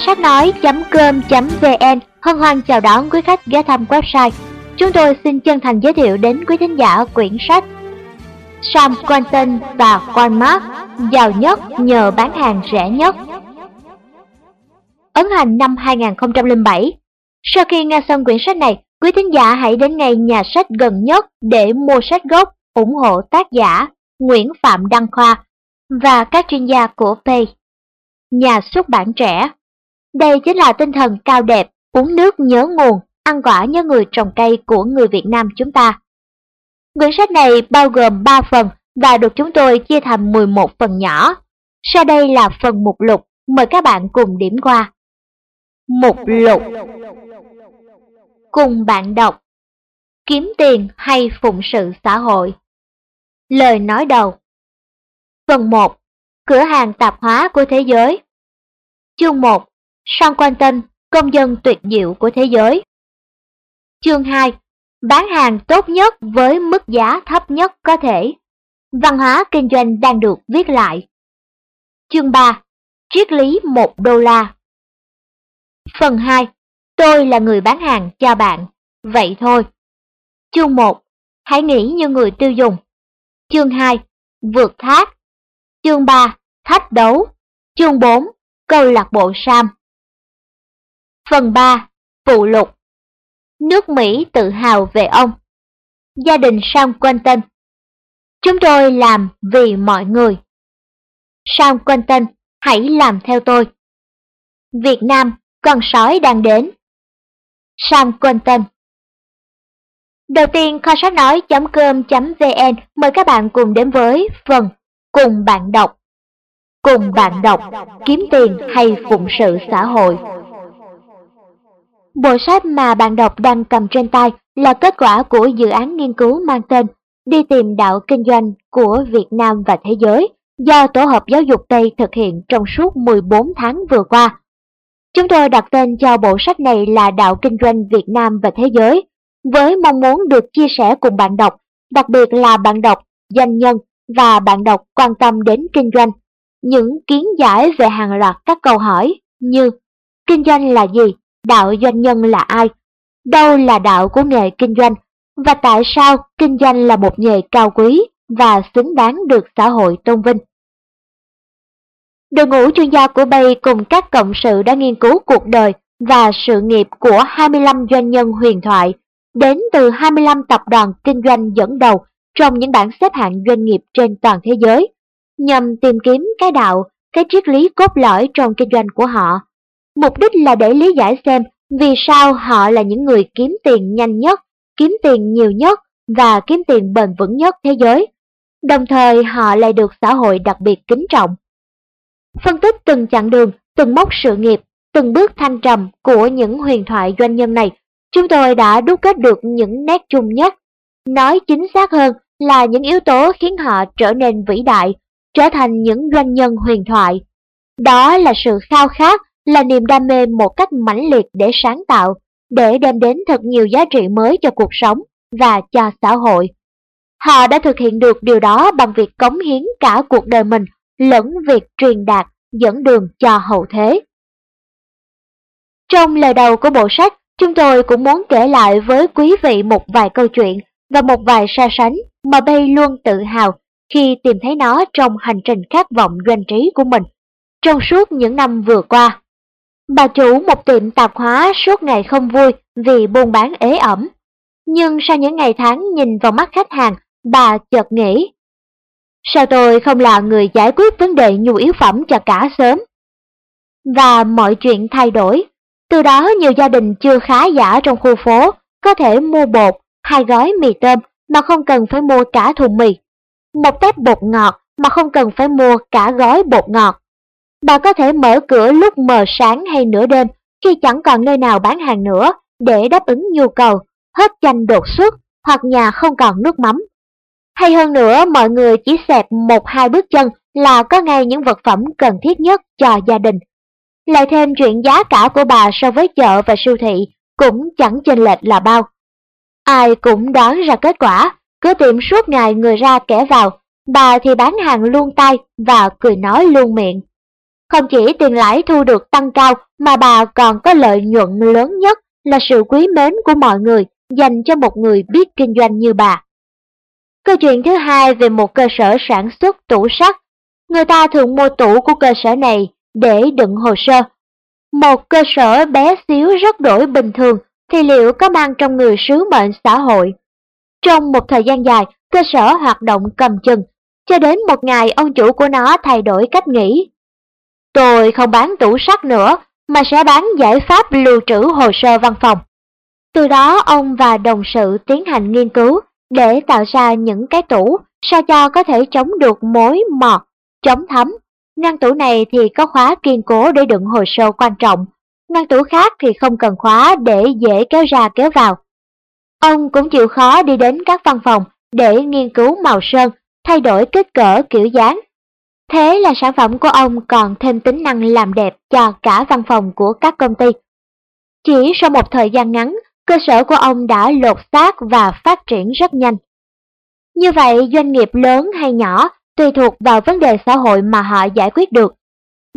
Kho sách nói.com.vn hân hoan chào đón quý khách ghé thăm website. Chúng tôi xin chân thành giới thiệu đến quý thính giả quyển sách Sam Quentin và Walmart giàu nhất nhờ bán hàng rẻ nhất. Ấn hành năm 2007 Sau khi nghe xong quyển sách này, quý thính giả hãy đến ngay nhà sách gần nhất để mua sách gốc ủng hộ tác giả Nguyễn Phạm Đăng Khoa và các chuyên gia của Pay. Nhà xuất bản trẻ đây chính là tinh thần cao đẹp, uống nước nhớ nguồn, ăn quả nhớ người trồng cây của người Việt Nam chúng ta. Quyển sách này bao gồm 3 phần và được chúng tôi chia thành 11 phần nhỏ. Sau đây là phần mục lục, mời các bạn cùng điểm qua. Mục lục. Cùng bạn đọc. Kiếm tiền hay phụng sự xã hội. Lời nói đầu. Phần 1 Cửa hàng tạp hóa của thế giới. Chương 1 Sean Quentin, công dân tuyệt diệu của thế giới. Chương 2 Bán hàng tốt nhất với mức giá thấp nhất có thể. Văn hóa kinh doanh đang được viết lại. Chương 3 Triết lý 1 đô la. Phần 2 Tôi là người bán hàng cho bạn. Vậy thôi. Chương 1 Hãy nghĩ như người tiêu dùng. Chương 2 Vượt thác. Chương 3 Thách đấu. Chương 4 Câu lạc bộ Sam. Phần 3 Phụ lục. Nước Mỹ tự hào về ông. Gia đình Sam Quentin. Chúng tôi làm vì mọi người. Sam Quentin, hãy làm theo tôi. Việt Nam, con sói đang đến. Sam Quentin. Đầu tiên, kho sách nói.com.vn mời các bạn cùng đến với phần Cùng bạn đọc. Cùng bạn đọc, kiếm tiền hay phụng sự xã hội. Bộ sách mà bạn đọc đang cầm trên tay là kết quả của dự án nghiên cứu mang tên Đi tìm đạo kinh doanh của Việt Nam và thế giới do Tổ hợp Giáo dục Tây thực hiện trong suốt 14 tháng vừa qua. Chúng tôi đặt tên cho bộ sách này là Đạo Kinh doanh Việt Nam và Thế giới, với mong muốn được chia sẻ cùng bạn đọc, đặc biệt là bạn đọc, doanh nhân và bạn đọc quan tâm đến kinh doanh. Những kiến giải về hàng loạt các câu hỏi như Kinh doanh là gì? Đạo doanh nhân là ai? Đâu là đạo của nghề kinh doanh? Và tại sao kinh doanh là một nghề cao quý và xứng đáng được xã hội tôn vinh? Đội ngũ chuyên gia của Bay cùng các cộng sự đã nghiên cứu cuộc đời và sự nghiệp của 25 doanh nhân huyền thoại, đến từ 25 tập đoàn kinh doanh dẫn đầu trong những bảng xếp hạng doanh nghiệp trên toàn thế giới, nhằm tìm kiếm cái đạo, cái triết lý cốt lõi trong kinh doanh của họ. Mục đích là để lý giải xem vì sao họ là những người kiếm tiền nhanh nhất, kiếm tiền nhiều nhất và kiếm tiền bền vững nhất thế giới. Đồng thời họ lại được xã hội đặc biệt kính trọng. Phân tích từng chặng đường, từng mốc sự nghiệp, từng bước thanh trầm của những huyền thoại doanh nhân này, chúng tôi đã đúc kết được những nét chung nhất. Nói chính xác hơn là những yếu tố khiến họ trở nên vĩ đại, trở thành những doanh nhân huyền thoại. Đó là sự khao khát, là niềm đam mê một cách mãnh liệt để sáng tạo, để đem đến thật nhiều giá trị mới cho cuộc sống và cho xã hội. Họ đã thực hiện được điều đó bằng việc cống hiến cả cuộc đời mình lẫn việc truyền đạt, dẫn đường cho hậu thế. Trong lời đầu của bộ sách, chúng tôi cũng muốn kể lại với quý vị một vài câu chuyện và một vài so sánh mà Bay luôn tự hào khi tìm thấy nó trong hành trình khát vọng doanh trí của mình trong suốt những năm vừa qua. Bà chủ một tiệm tạp hóa suốt ngày không vui vì buôn bán ế ẩm. Nhưng sau những ngày tháng nhìn vào mắt khách hàng, bà chợt nghĩ Sao tôi không là người giải quyết vấn đề nhu yếu phẩm cho cả sớm? Và mọi chuyện thay đổi. Từ đó nhiều gia đình chưa khá giả trong khu phố có thể mua bột, hai gói mì tôm mà không cần phải mua cả thùng mì. Một tép bột ngọt mà không cần phải mua cả gói bột ngọt. Bà có thể mở cửa lúc mờ sáng hay nửa đêm khi chẳng còn nơi nào bán hàng nữa để đáp ứng nhu cầu, hết chanh đột xuất hoặc nhà không còn nước mắm hay hơn nữa, mọi người chỉ xẹp một hai bước chân là có ngay những vật phẩm cần thiết nhất cho gia đình. Lại thêm chuyện giá cả của bà so với chợ và siêu thị cũng chẳng chênh lệch là bao. Ai cũng đoán ra kết quả, cửa tiệm suốt ngày người ra kẻ vào, bà thì bán hàng luôn tay và cười nói luôn miệng. Không chỉ tiền lãi thu được tăng cao mà bà còn có lợi nhuận lớn nhất là sự quý mến của mọi người dành cho một người biết kinh doanh như bà. Câu chuyện thứ hai về một cơ sở sản xuất tủ sắt. Người ta thường mua tủ của cơ sở này để đựng hồ sơ. Một cơ sở bé xíu rất đổi bình thường thì liệu có mang trong người sứ mệnh xã hội? Trong một thời gian dài, cơ sở hoạt động cầm chừng, cho đến một ngày ông chủ của nó thay đổi cách nghĩ. Tôi không bán tủ sắt nữa, mà sẽ bán giải pháp lưu trữ hồ sơ văn phòng. Từ đó ông và đồng sự tiến hành nghiên cứu để tạo ra những cái tủ sao cho có thể chống được mối mọt, chống thấm. Ngăn tủ này thì có khóa kiên cố để đựng hồ sơ quan trọng, ngăn tủ khác thì không cần khóa để dễ kéo ra kéo vào. Ông cũng chịu khó đi đến các văn phòng để nghiên cứu màu sơn, thay đổi kích cỡ kiểu dáng. Thế là sản phẩm của ông còn thêm tính năng làm đẹp cho cả văn phòng của các công ty. Chỉ sau một thời gian ngắn, cơ sở của ông đã lột xác và phát triển rất nhanh. Như vậy, doanh nghiệp lớn hay nhỏ tùy thuộc vào vấn đề xã hội mà họ giải quyết được.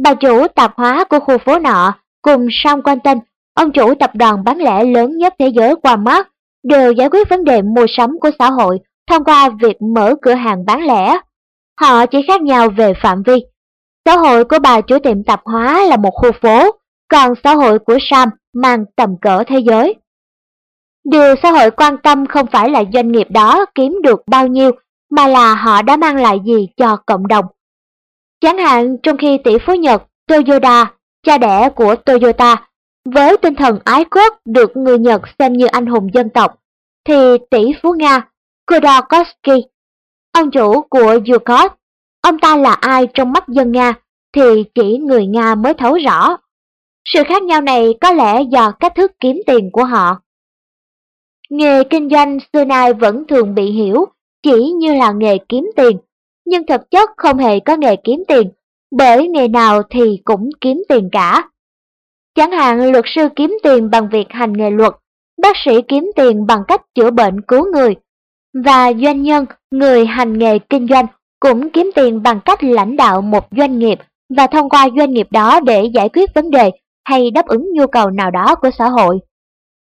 Bà chủ tạp hóa của khu phố nọ cùng Sam Quentin, ông chủ tập đoàn bán lẻ lớn nhất thế giới Walmart, đều giải quyết vấn đề mua sắm của xã hội thông qua việc mở cửa hàng bán lẻ. Họ chỉ khác nhau về phạm vi. Xã hội của bà chủ tiệm tạp hóa là một khu phố, còn xã hội của Sam mang tầm cỡ thế giới. Điều xã hội quan tâm không phải là doanh nghiệp đó kiếm được bao nhiêu, mà là họ đã mang lại gì cho cộng đồng. Chẳng hạn trong khi tỷ phú Nhật Toyota, cha đẻ của Toyota, với tinh thần ái quốc được người Nhật xem như anh hùng dân tộc, thì tỷ phú Nga Khodorkovsky, ông chủ của Yukos, ông ta là ai trong mắt dân Nga thì chỉ người Nga mới thấu rõ. Sự khác nhau này có lẽ do cách thức kiếm tiền của họ. Nghề kinh doanh xưa nay vẫn thường bị hiểu chỉ như là nghề kiếm tiền, nhưng thực chất không hề có nghề kiếm tiền, bởi nghề nào thì cũng kiếm tiền cả. Chẳng hạn luật sư kiếm tiền bằng việc hành nghề luật, bác sĩ kiếm tiền bằng cách chữa bệnh cứu người, và doanh nhân, người hành nghề kinh doanh cũng kiếm tiền bằng cách lãnh đạo một doanh nghiệp và thông qua doanh nghiệp đó để giải quyết vấn đề hay đáp ứng nhu cầu nào đó của xã hội.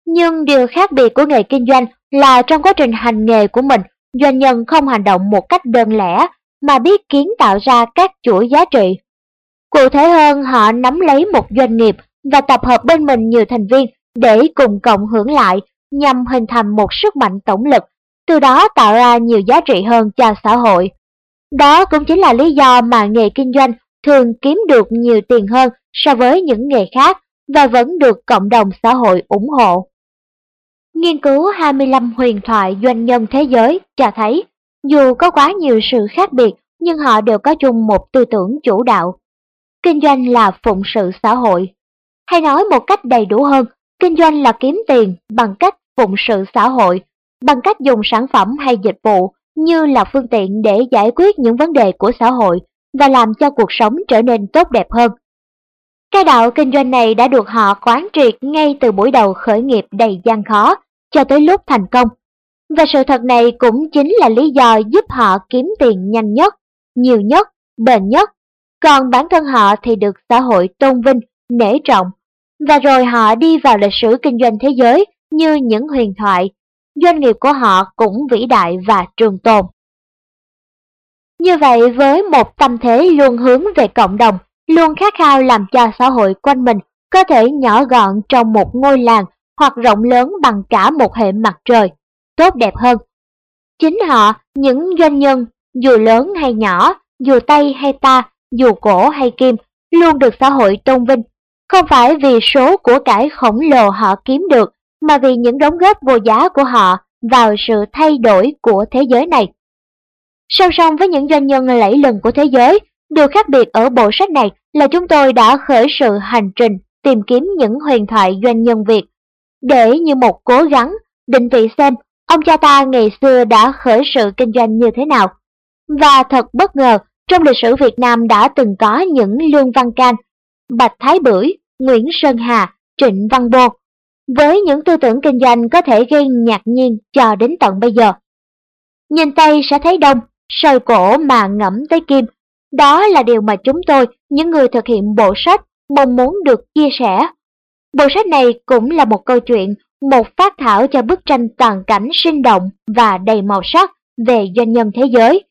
Nhưng điều khác biệt của nghề kinh doanh là trong quá trình hành nghề của mình, doanh nhân không hành động một cách đơn lẻ mà biết kiến tạo ra các chuỗi giá trị. Cụ thể hơn, họ nắm lấy một doanh nghiệp và tập hợp bên mình nhiều thành viên để cùng cộng hưởng lại nhằm hình thành một sức mạnh tổng lực, từ đó tạo ra nhiều giá trị hơn cho xã hội. Đó cũng chính là lý do mà nghề kinh doanh thường kiếm được nhiều tiền hơn so với những nghề khác và vẫn được cộng đồng xã hội ủng hộ. Nghiên cứu 25 huyền thoại doanh nhân thế giới cho thấy, dù có quá nhiều sự khác biệt nhưng họ đều có chung một tư tưởng chủ đạo. Kinh doanh là phụng sự xã hội. Hay nói một cách đầy đủ hơn, kinh doanh là kiếm tiền bằng cách phụng sự xã hội, bằng cách dùng sản phẩm hay dịch vụ như là phương tiện để giải quyết những vấn đề của xã hội và làm cho cuộc sống trở nên tốt đẹp hơn. Cái đạo kinh doanh này đã được họ quán triệt ngay từ buổi đầu khởi nghiệp đầy gian khó cho tới lúc thành công. Và sự thật này cũng chính là lý do giúp họ kiếm tiền nhanh nhất, nhiều nhất, bền nhất. Còn bản thân họ thì được xã hội tôn vinh, nể trọng. Và rồi họ đi vào lịch sử kinh doanh thế giới như những huyền thoại. Doanh nghiệp của họ cũng vĩ đại và trường tồn. Như vậy với một tâm thế luôn hướng về cộng đồng, luôn khát khao làm cho xã hội quanh mình có thể nhỏ gọn trong một ngôi làng hoặc rộng lớn bằng cả một hệ mặt trời, tốt đẹp hơn. Chính họ, những doanh nhân, dù lớn hay nhỏ, dù Tây hay ta, dù cổ hay kim, luôn được xã hội tôn vinh, không phải vì số của cải khổng lồ họ kiếm được, mà vì những đóng góp vô giá của họ vào sự thay đổi của thế giới này. Song song với những doanh nhân lẫy lừng của thế giới, điều khác biệt ở bộ sách này là chúng tôi đã khởi sự hành trình tìm kiếm những huyền thoại doanh nhân Việt để như một cố gắng định vị xem ông cha ta ngày xưa đã khởi sự kinh doanh như thế nào. Và thật bất ngờ, trong lịch sử Việt Nam đã từng có những Lương Văn Can, Bạch Thái Bưởi, Nguyễn Sơn Hà, Trịnh Văn Bô, với những tư tưởng kinh doanh có thể gây ngạc nhiên cho đến tận bây giờ. Nhìn Tây sẽ thấy đông, sơi cổ mà ngẫm tới kim, Đó là điều mà chúng tôi, những người thực hiện bộ sách, mong muốn được chia sẻ. Bộ sách này cũng là một câu chuyện, một phát thảo cho bức tranh toàn cảnh sinh động và đầy màu sắc về doanh nhân thế giới,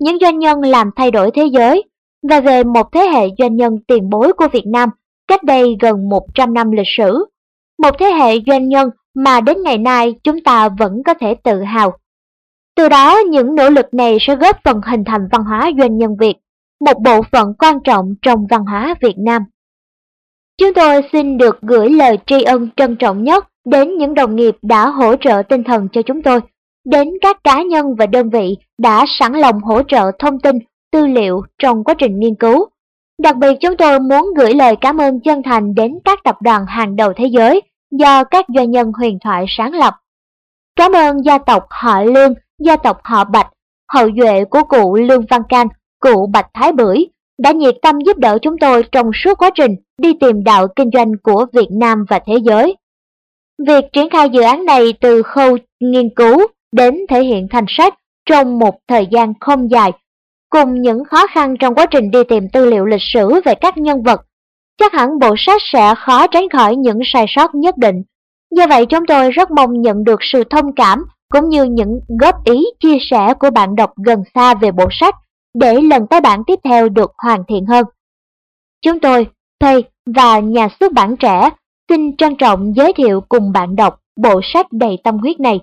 những doanh nhân làm thay đổi thế giới, và về một thế hệ doanh nhân tiền bối của Việt Nam cách đây gần 100 năm lịch sử. Một thế hệ doanh nhân mà đến ngày nay chúng ta vẫn có thể tự hào. Từ đó những nỗ lực này sẽ góp phần hình thành văn hóa doanh nhân Việt, một bộ phận quan trọng trong văn hóa Việt Nam. Chúng tôi xin được gửi lời tri ân trân trọng nhất đến những đồng nghiệp đã hỗ trợ tinh thần cho chúng tôi, đến các cá nhân và đơn vị đã sẵn lòng hỗ trợ thông tin, tư liệu trong quá trình nghiên cứu. Đặc biệt chúng tôi muốn gửi lời cảm ơn chân thành đến các tập đoàn hàng đầu thế giới do các doanh nhân huyền thoại sáng lập. Cảm ơn gia tộc họ Lương, gia tộc họ Bạch, hậu duệ của cụ Lương Văn Can, cụ Bạch Thái Bưởi, đã nhiệt tâm giúp đỡ chúng tôi trong suốt quá trình đi tìm đạo kinh doanh của Việt Nam và thế giới. Việc triển khai dự án này từ khâu nghiên cứu đến thể hiện thành sách trong một thời gian không dài, cùng những khó khăn trong quá trình đi tìm tư liệu lịch sử về các nhân vật, chắc hẳn bộ sách sẽ khó tránh khỏi những sai sót nhất định. Do vậy chúng tôi rất mong nhận được sự thông cảm cũng như những góp ý chia sẻ của bạn đọc gần xa về bộ sách để lần tái bản tiếp theo được hoàn thiện hơn. Chúng tôi, thầy và nhà xuất bản trẻ xin trân trọng giới thiệu cùng bạn đọc bộ sách đầy tâm huyết này.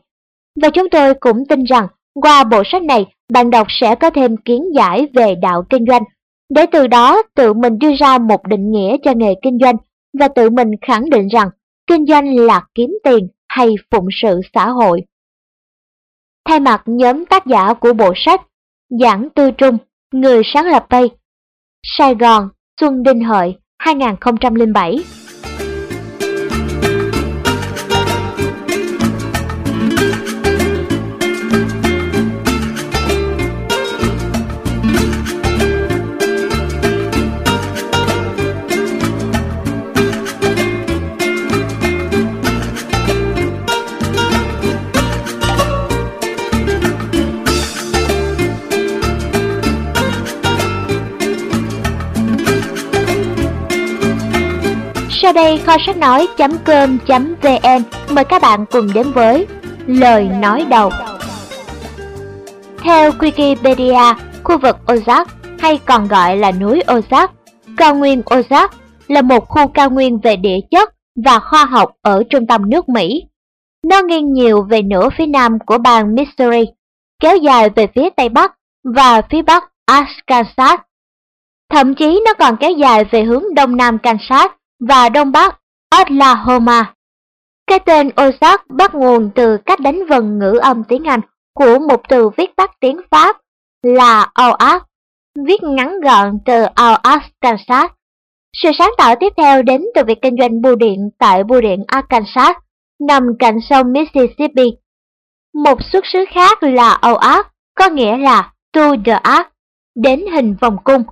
Và chúng tôi cũng tin rằng qua bộ sách này bạn đọc sẽ có thêm kiến giải về đạo kinh doanh, để từ đó tự mình đưa ra một định nghĩa cho nghề kinh doanh và tự mình khẳng định rằng kinh doanh là kiếm tiền hay phụng sự xã hội. Thay mặt nhóm tác giả của bộ sách Giảng Tư Trung, người sáng lập Tây, Sài Gòn, Xuân Đinh Hợi, 2007 đây kho sách nói.com.vn mời các bạn cùng đến với Lời nói đầu. Theo Wikipedia, khu vực Ozark hay còn gọi là núi Ozark, cao nguyên Ozark là một khu cao nguyên về địa chất và khoa học ở trung tâm nước Mỹ. Nó nghiêng nhiều về nửa phía nam của bang Missouri, kéo dài về phía tây bắc và phía bắc Arkansas. Thậm chí nó còn kéo dài về hướng đông nam Kansas và đông bắc Oklahoma. Cái tên Ozark bắt nguồn từ cách đánh vần ngữ âm tiếng Anh của một từ viết tắt tiếng Pháp là Oark, viết ngắn gọn từ OAS Kansas. Sự sáng tạo tiếp theo đến từ việc kinh doanh bưu điện tại bưu điện Arkansas, nằm cạnh sông Mississippi. Một xuất xứ khác là Oark, có nghĩa là to the ark, đến hình vòng cung.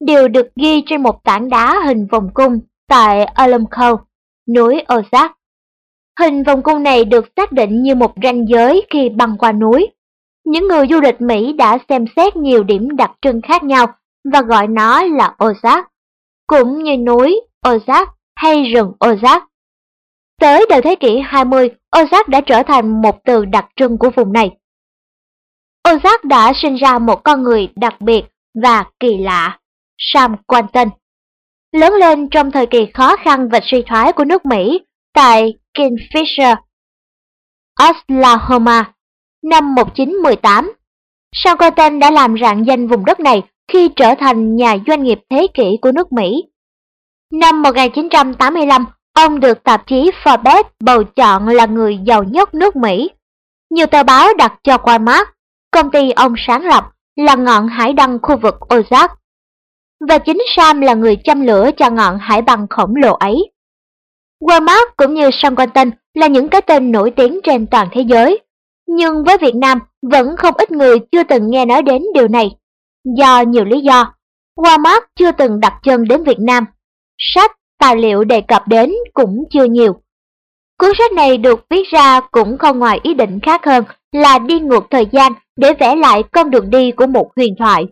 Điều được ghi trên một tảng đá hình vòng cung tại Alumco, núi Ozark. Hình vòng cung này được xác định như một ranh giới khi băng qua núi. Những người du lịch Mỹ đã xem xét nhiều điểm đặc trưng khác nhau và gọi nó là Ozark, cũng như núi Ozark hay rừng Ozark. Tới đầu thế kỷ 20, Ozark đã trở thành một từ đặc trưng của vùng này. Ozark đã sinh ra một con người đặc biệt và kỳ lạ, Sam Quanton lớn lên trong thời kỳ khó khăn và suy thoái của nước Mỹ tại Kingfisher, Oklahoma, năm 1918. Shackleton đã làm rạng danh vùng đất này khi trở thành nhà doanh nghiệp thế kỷ của nước Mỹ. Năm 1985, ông được tạp chí Forbes bầu chọn là người giàu nhất nước Mỹ. Nhiều tờ báo đặt cho Walmart, công ty ông sáng lập, là ngọn hải đăng khu vực Ozark và chính Sam là người châm lửa cho ngọn hải băng khổng lồ ấy. Walmart cũng như Sam Quentin là những cái tên nổi tiếng trên toàn thế giới, nhưng với Việt Nam vẫn không ít người chưa từng nghe nói đến điều này. Do nhiều lý do, Walmart chưa từng đặt chân đến Việt Nam. Sách, tài liệu đề cập đến cũng chưa nhiều. Cuốn sách này được viết ra cũng không ngoài ý định khác hơn là đi ngược thời gian để vẽ lại con đường đi của một huyền thoại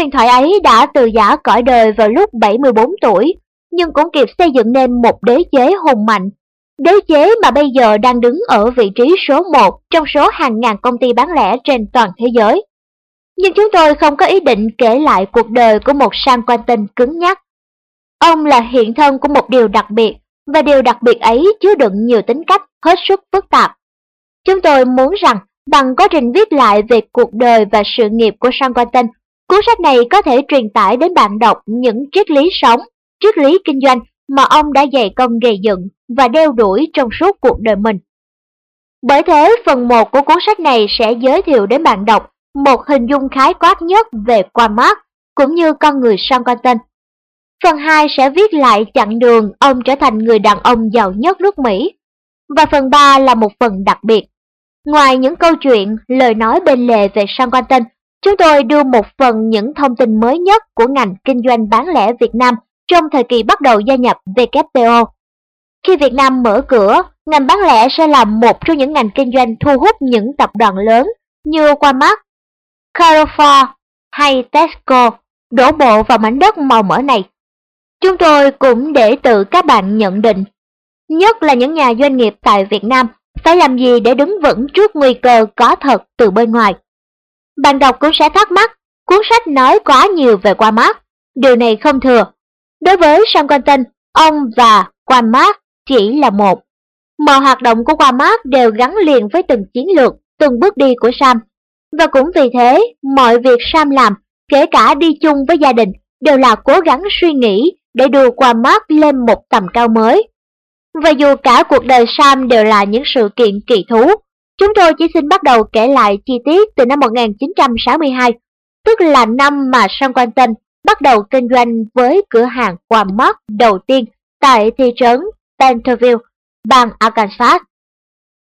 Huyền thoại ấy đã từ giả cõi đời vào lúc 74 tuổi, nhưng cũng kịp xây dựng nên một đế chế hùng mạnh. Đế chế mà bây giờ đang đứng ở vị trí số 1 trong số hàng ngàn công ty bán lẻ trên toàn thế giới. Nhưng chúng tôi không có ý định kể lại cuộc đời của một San Quentin cứng nhắc. Ông là hiện thân của một điều đặc biệt, và điều đặc biệt ấy chứa đựng nhiều tính cách hết sức phức tạp. Chúng tôi muốn rằng bằng quá trình viết lại về cuộc đời và sự nghiệp của San Quentin, cuốn sách này có thể truyền tải đến bạn đọc những triết lý sống, triết lý kinh doanh mà ông đã dày công gây dựng và đeo đuổi trong suốt cuộc đời mình. Bởi thế, phần 1 của cuốn sách này sẽ giới thiệu đến bạn đọc một hình dung khái quát nhất về Quan Mark cũng như con người Sam Quentin. Phần 2 sẽ viết lại chặng đường ông trở thành người đàn ông giàu nhất nước Mỹ. Và phần 3 là một phần đặc biệt. Ngoài những câu chuyện, lời nói bên lề về Sam Quentin, chúng tôi đưa một phần những thông tin mới nhất của ngành kinh doanh bán lẻ Việt Nam trong thời kỳ bắt đầu gia nhập WTO. Khi Việt Nam mở cửa, ngành bán lẻ sẽ là một trong những ngành kinh doanh thu hút những tập đoàn lớn như Walmart, Carrefour hay Tesco đổ bộ vào mảnh đất màu mỡ này. Chúng tôi cũng để tự các bạn nhận định, nhất là những nhà doanh nghiệp tại Việt Nam, phải làm gì để đứng vững trước nguy cơ có thật từ bên ngoài. Bạn đọc cũng sẽ thắc mắc, cuốn sách nói quá nhiều về Walmart, điều này không thừa. Đối với Sam Quentin, ông và Walmart chỉ là một. Mọi hoạt động của Walmart đều gắn liền với từng chiến lược, từng bước đi của Sam. Và cũng vì thế, mọi việc Sam làm, kể cả đi chung với gia đình, đều là cố gắng suy nghĩ để đưa Walmart lên một tầm cao mới. Và dù cả cuộc đời Sam đều là những sự kiện kỳ thú, chúng tôi chỉ xin bắt đầu kể lại chi tiết từ năm 1962, tức là năm mà Sam Quentin bắt đầu kinh doanh với cửa hàng Walmart đầu tiên tại thị trấn Centerville, bang Arkansas.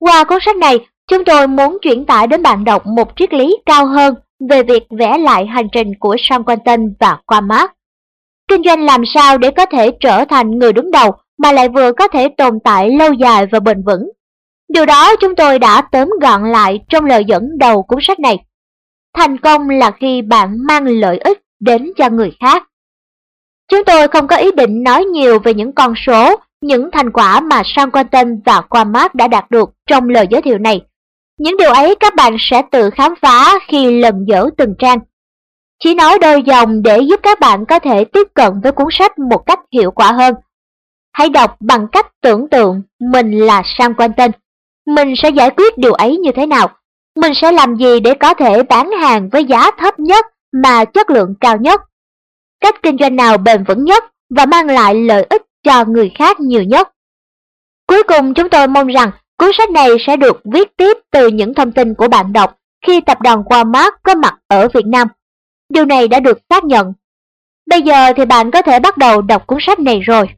Qua cuốn sách này, chúng tôi muốn chuyển tải đến bạn đọc một triết lý cao hơn về việc vẽ lại hành trình của Sam Quentin và Walmart. Kinh doanh làm sao để có thể trở thành người đứng đầu mà lại vừa có thể tồn tại lâu dài và bền vững. Điều đó chúng tôi đã tóm gọn lại trong lời dẫn đầu cuốn sách này. Thành công là khi bạn mang lợi ích đến cho người khác. Chúng tôi không có ý định nói nhiều về những con số, những thành quả mà Sam Quentin và Quamark đã đạt được trong lời giới thiệu này. Những điều ấy các bạn sẽ tự khám phá khi lần dở từng trang. Chỉ nói đôi dòng để giúp các bạn có thể tiếp cận với cuốn sách một cách hiệu quả hơn. Hãy đọc bằng cách tưởng tượng mình là Sam Quentin. Mình sẽ giải quyết điều ấy như thế nào? Mình sẽ làm gì để có thể bán hàng với giá thấp nhất mà chất lượng cao nhất? Cách kinh doanh nào bền vững nhất và mang lại lợi ích cho người khác nhiều nhất? Cuối cùng, chúng tôi mong rằng cuốn sách này sẽ được viết tiếp từ những thông tin của bạn đọc khi tập đoàn Walmart có mặt ở Việt Nam. Điều này đã được xác nhận. Bây giờ thì bạn có thể bắt đầu đọc cuốn sách này rồi.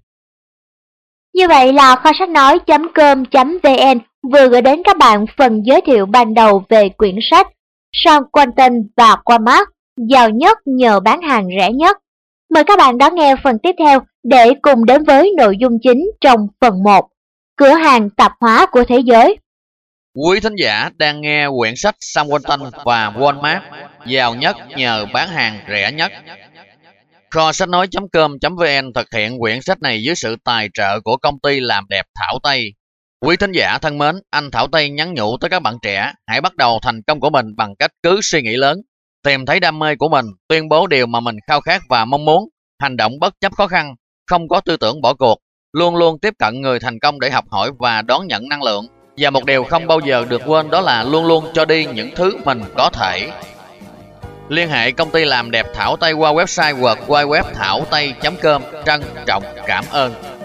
Như vậy là kho sách nói.com.vn vừa gửi đến các bạn phần giới thiệu ban đầu về quyển sách Sean Quentin và Walmart giàu nhất nhờ bán hàng rẻ nhất. Mời các bạn đón nghe phần tiếp theo để cùng đến với nội dung chính trong phần 1, cửa hàng tạp hóa của thế giới. Quý thính giả đang nghe quyển sách Sam Walton và Walmart giàu nhất nhờ bán hàng rẻ nhất. Kho sách nói.com.vn thực hiện quyển sách này dưới sự tài trợ của công ty làm đẹp Thảo Tây. Quý thính giả thân mến, anh Thảo Tây nhắn nhủ tới các bạn trẻ, hãy bắt đầu thành công của mình bằng cách cứ suy nghĩ lớn, tìm thấy đam mê của mình, tuyên bố điều mà mình khao khát và mong muốn, hành động bất chấp khó khăn, không có tư tưởng bỏ cuộc, luôn luôn tiếp cận người thành công để học hỏi và đón nhận năng lượng. Và một điều không bao giờ được quên đó là luôn luôn cho đi những thứ mình có thể. Liên hệ công ty làm đẹp Thảo Tây qua website hoặc www thảo tây.com. Trân trọng cảm ơn.